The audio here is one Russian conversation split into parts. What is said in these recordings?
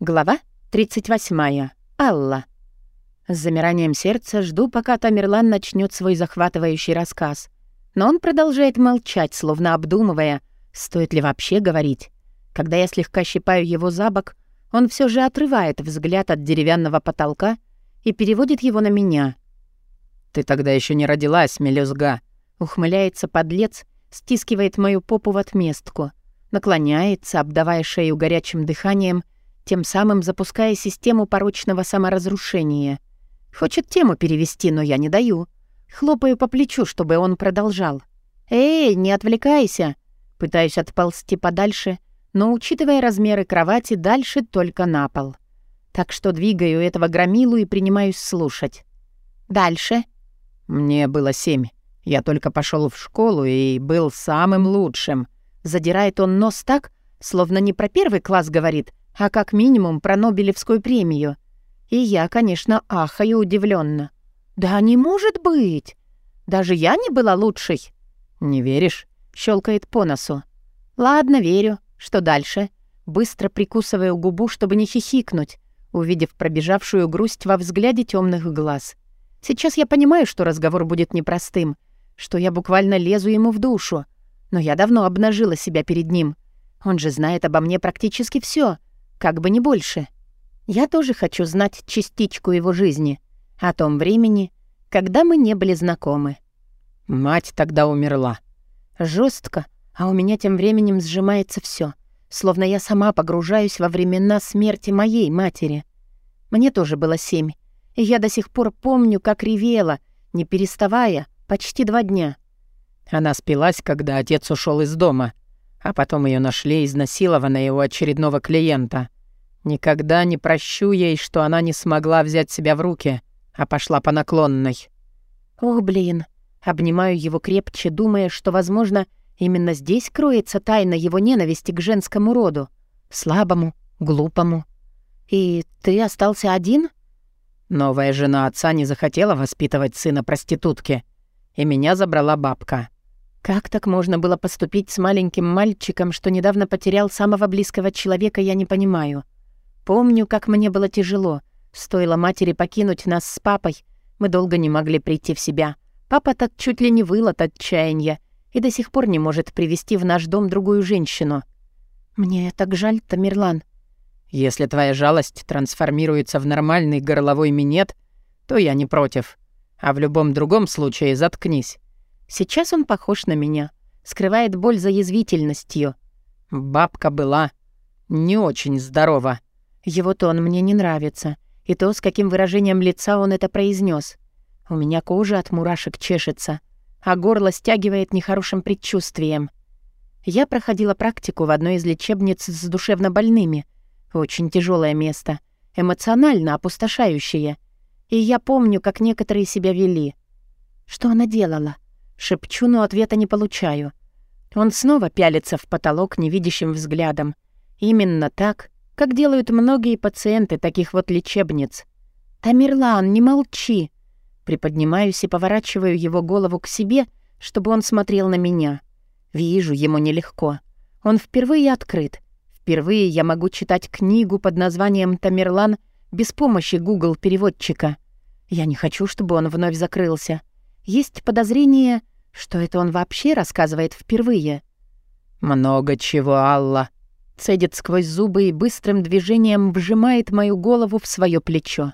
Глава 38. Алла. С замиранием сердца жду, пока Тамерлан начнет свой захватывающий рассказ. Но он продолжает молчать, словно обдумывая, стоит ли вообще говорить. Когда я слегка щипаю его за бок, он все же отрывает взгляд от деревянного потолка и переводит его на меня. «Ты тогда еще не родилась, мелюзга», — ухмыляется подлец, стискивает мою попу в отместку, наклоняется, обдавая шею горячим дыханием — тем самым запуская систему порочного саморазрушения. Хочет тему перевести, но я не даю. Хлопаю по плечу, чтобы он продолжал. «Эй, не отвлекайся!» Пытаюсь отползти подальше, но, учитывая размеры кровати, дальше только на пол. Так что двигаю этого громилу и принимаюсь слушать. «Дальше?» «Мне было семь. Я только пошел в школу и был самым лучшим». Задирает он нос так, словно не про первый класс говорит, а как минимум про Нобелевскую премию. И я, конечно, ахаю удивленно. «Да не может быть! Даже я не была лучшей!» «Не веришь?» — щелкает по носу. «Ладно, верю. Что дальше?» Быстро прикусываю губу, чтобы не хихикнуть, увидев пробежавшую грусть во взгляде темных глаз. Сейчас я понимаю, что разговор будет непростым, что я буквально лезу ему в душу, но я давно обнажила себя перед ним. Он же знает обо мне практически все, как бы не больше. Я тоже хочу знать частичку его жизни, о том времени, когда мы не были знакомы. Мать тогда умерла. Жестко, а у меня тем временем сжимается все, словно я сама погружаюсь во времена смерти моей матери. Мне тоже было семь, и я до сих пор помню, как ревела, не переставая, почти два дня. Она спилась, когда отец ушел из дома — а потом ее нашли изнасилованной у очередного клиента. Никогда не прощу ей, что она не смогла взять себя в руки, а пошла по наклонной. Ох, блин. Обнимаю его крепче, думая, что, возможно, именно здесь кроется тайна его ненависти к женскому роду. Слабому, глупому. И ты остался один? Новая жена отца не захотела воспитывать сына проститутки, и меня забрала бабка. Как так можно было поступить с маленьким мальчиком, что недавно потерял самого близкого человека, я не понимаю. Помню, как мне было тяжело. Стоило матери покинуть нас с папой, мы долго не могли прийти в себя. Папа так чуть ли не выл от отчаяния и до сих пор не может привести в наш дом другую женщину. Мне так жаль, Тамерлан. Если твоя жалость трансформируется в нормальный горловой минет, то я не против. А в любом другом случае заткнись. Сейчас он похож на меня, скрывает боль за язвительностью. Бабка была не очень здорова. Его тон мне не нравится, и то, с каким выражением лица он это произнес. У меня кожа от мурашек чешется, а горло стягивает нехорошим предчувствием. Я проходила практику в одной из лечебниц с душевнобольными. Очень тяжелое место, эмоционально опустошающее. И я помню, как некоторые себя вели. Что она делала? Шепчу, но ответа не получаю. Он снова пялится в потолок невидящим взглядом. Именно так, как делают многие пациенты таких вот лечебниц. «Тамерлан, не молчи!» Приподнимаюсь и поворачиваю его голову к себе, чтобы он смотрел на меня. Вижу, ему нелегко. Он впервые открыт. Впервые я могу читать книгу под названием «Тамерлан» без помощи Google-переводчика. Я не хочу, чтобы он вновь закрылся. Есть подозрение, что это он вообще рассказывает впервые. «Много чего, Алла», — цедит сквозь зубы и быстрым движением вжимает мою голову в свое плечо.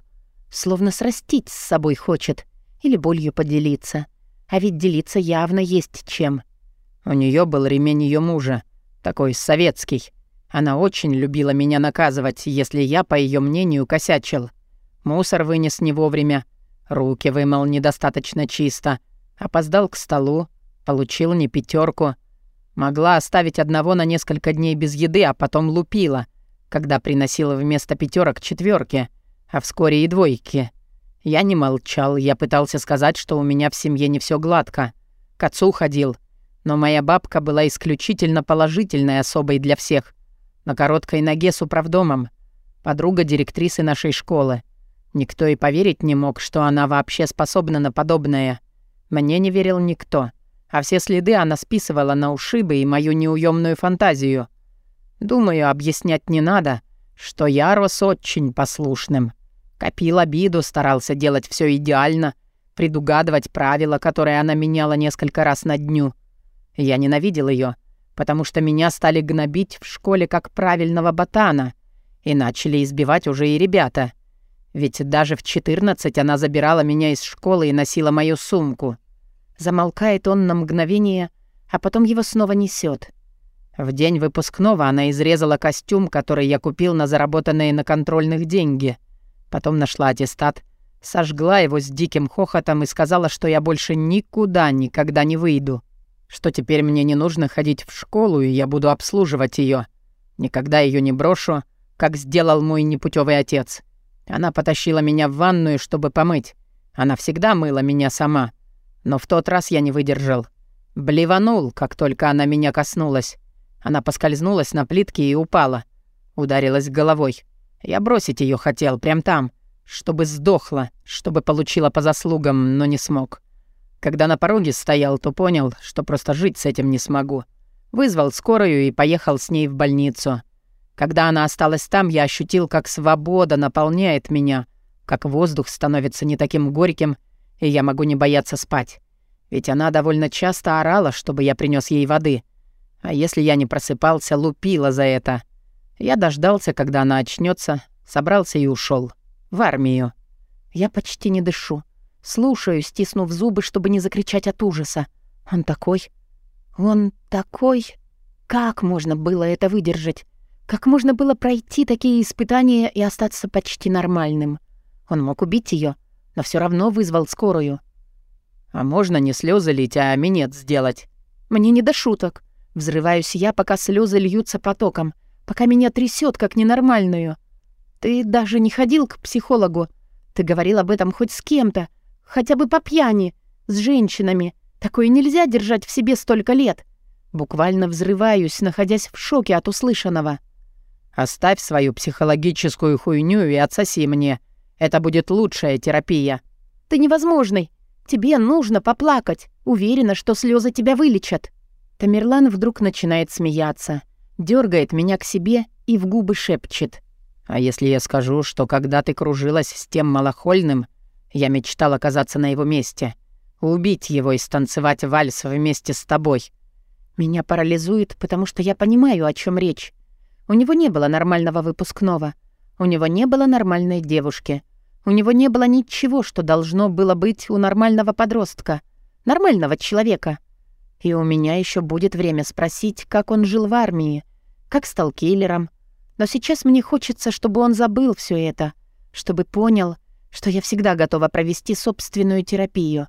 Словно срастить с собой хочет или болью поделиться. А ведь делиться явно есть чем. У нее был ремень ее мужа, такой советский. Она очень любила меня наказывать, если я, по ее мнению, косячил. Мусор вынес не вовремя, Руки вымыл недостаточно чисто. Опоздал к столу. Получил не пятерку. Могла оставить одного на несколько дней без еды, а потом лупила, когда приносила вместо пятерок четверки, а вскоре и двойки. Я не молчал, я пытался сказать, что у меня в семье не все гладко. К отцу ходил. Но моя бабка была исключительно положительной особой для всех. На короткой ноге с управдомом. Подруга директрисы нашей школы. Никто и поверить не мог, что она вообще способна на подобное. Мне не верил никто, а все следы она списывала на ушибы и мою неуемную фантазию. Думаю, объяснять не надо, что я рос очень послушным. Копил обиду, старался делать все идеально, предугадывать правила, которые она меняла несколько раз на дню. Я ненавидел ее, потому что меня стали гнобить в школе как правильного ботана, и начали избивать уже и ребята. Ведь даже в 14 она забирала меня из школы и носила мою сумку. Замолкает он на мгновение, а потом его снова несет. В день выпускного она изрезала костюм, который я купил на заработанные на контрольных деньги. Потом нашла аттестат, сожгла его с диким хохотом и сказала, что я больше никуда никогда не выйду. Что теперь мне не нужно ходить в школу, и я буду обслуживать ее. Никогда ее не брошу, как сделал мой непутевый отец. Она потащила меня в ванную, чтобы помыть. Она всегда мыла меня сама. Но в тот раз я не выдержал. Блеванул, как только она меня коснулась. Она поскользнулась на плитке и упала. Ударилась головой. Я бросить ее хотел, прям там, чтобы сдохла, чтобы получила по заслугам, но не смог. Когда на пороге стоял, то понял, что просто жить с этим не смогу. Вызвал скорую и поехал с ней в больницу. Когда она осталась там, я ощутил, как свобода наполняет меня, как воздух становится не таким горьким, и я могу не бояться спать. Ведь она довольно часто орала, чтобы я принес ей воды. А если я не просыпался, лупила за это. Я дождался, когда она очнется, собрался и ушел В армию. Я почти не дышу. Слушаю, стиснув зубы, чтобы не закричать от ужаса. Он такой... Он такой... Как можно было это выдержать? Как можно было пройти такие испытания и остаться почти нормальным? Он мог убить ее, но все равно вызвал скорую. А можно не слезы лить, а минет сделать? Мне не до шуток. Взрываюсь я, пока слезы льются потоком, пока меня трясет как ненормальную. Ты даже не ходил к психологу. Ты говорил об этом хоть с кем-то, хотя бы по пьяни, с женщинами. Такое нельзя держать в себе столько лет. Буквально взрываюсь, находясь в шоке от услышанного. Оставь свою психологическую хуйню и отсоси мне. Это будет лучшая терапия. Ты невозможный. Тебе нужно поплакать. Уверена, что слезы тебя вылечат. Тамерлан вдруг начинает смеяться, дергает меня к себе и в губы шепчет. А если я скажу, что когда ты кружилась с тем малохольным, я мечтал оказаться на его месте, убить его и станцевать вальс вместе с тобой. Меня парализует, потому что я понимаю, о чем речь. У него не было нормального выпускного. У него не было нормальной девушки. У него не было ничего, что должно было быть у нормального подростка. Нормального человека. И у меня еще будет время спросить, как он жил в армии, как стал киллером. Но сейчас мне хочется, чтобы он забыл все это, чтобы понял, что я всегда готова провести собственную терапию.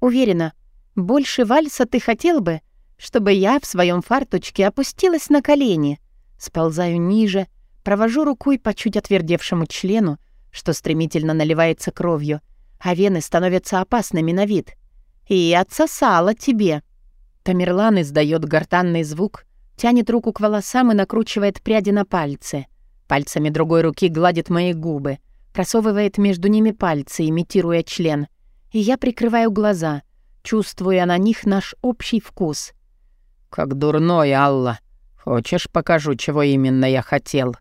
Уверена, больше вальса ты хотел бы, чтобы я в своем фарточке опустилась на колени Сползаю ниже, провожу рукой по чуть отвердевшему члену, что стремительно наливается кровью, а вены становятся опасными на вид. И отсосала тебе. Тамерлан издает гортанный звук, тянет руку к волосам и накручивает пряди на пальцы. Пальцами другой руки гладит мои губы, просовывает между ними пальцы, имитируя член. И я прикрываю глаза, чувствуя на них наш общий вкус. «Как дурной, Алла!» «Хочешь, покажу, чего именно я хотел?»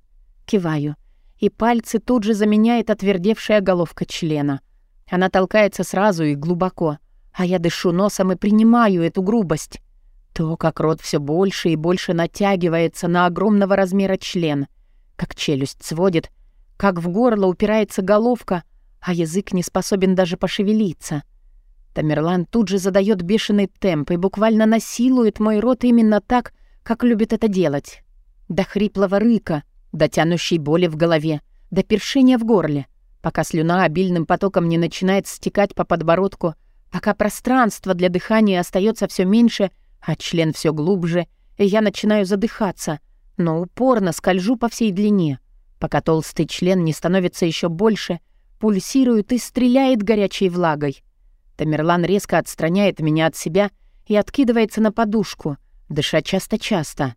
Киваю. И пальцы тут же заменяет отвердевшая головка члена. Она толкается сразу и глубоко, а я дышу носом и принимаю эту грубость. То, как рот все больше и больше натягивается на огромного размера член, как челюсть сводит, как в горло упирается головка, а язык не способен даже пошевелиться. Тамерлан тут же задает бешеный темп и буквально насилует мой рот именно так, как любит это делать. До хриплого рыка, до тянущей боли в голове, до першения в горле, пока слюна обильным потоком не начинает стекать по подбородку, пока пространство для дыхания остается все меньше, а член все глубже, и я начинаю задыхаться, но упорно скольжу по всей длине, пока толстый член не становится еще больше, пульсирует и стреляет горячей влагой. Тамерлан резко отстраняет меня от себя и откидывается на подушку, дыша часто-часто.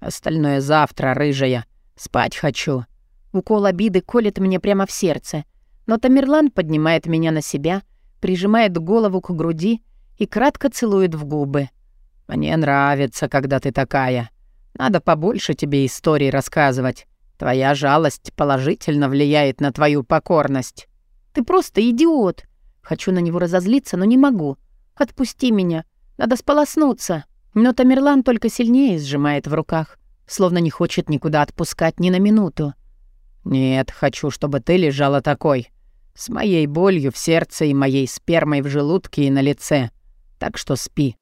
«Остальное завтра, рыжая. Спать хочу». Укол обиды колет мне прямо в сердце. Но Тамерлан поднимает меня на себя, прижимает голову к груди и кратко целует в губы. «Мне нравится, когда ты такая. Надо побольше тебе историй рассказывать. Твоя жалость положительно влияет на твою покорность. Ты просто идиот. Хочу на него разозлиться, но не могу. Отпусти меня. Надо сполоснуться. Но Тамерлан только сильнее сжимает в руках, словно не хочет никуда отпускать ни на минуту. Нет, хочу, чтобы ты лежала такой. С моей болью в сердце и моей спермой в желудке и на лице. Так что спи.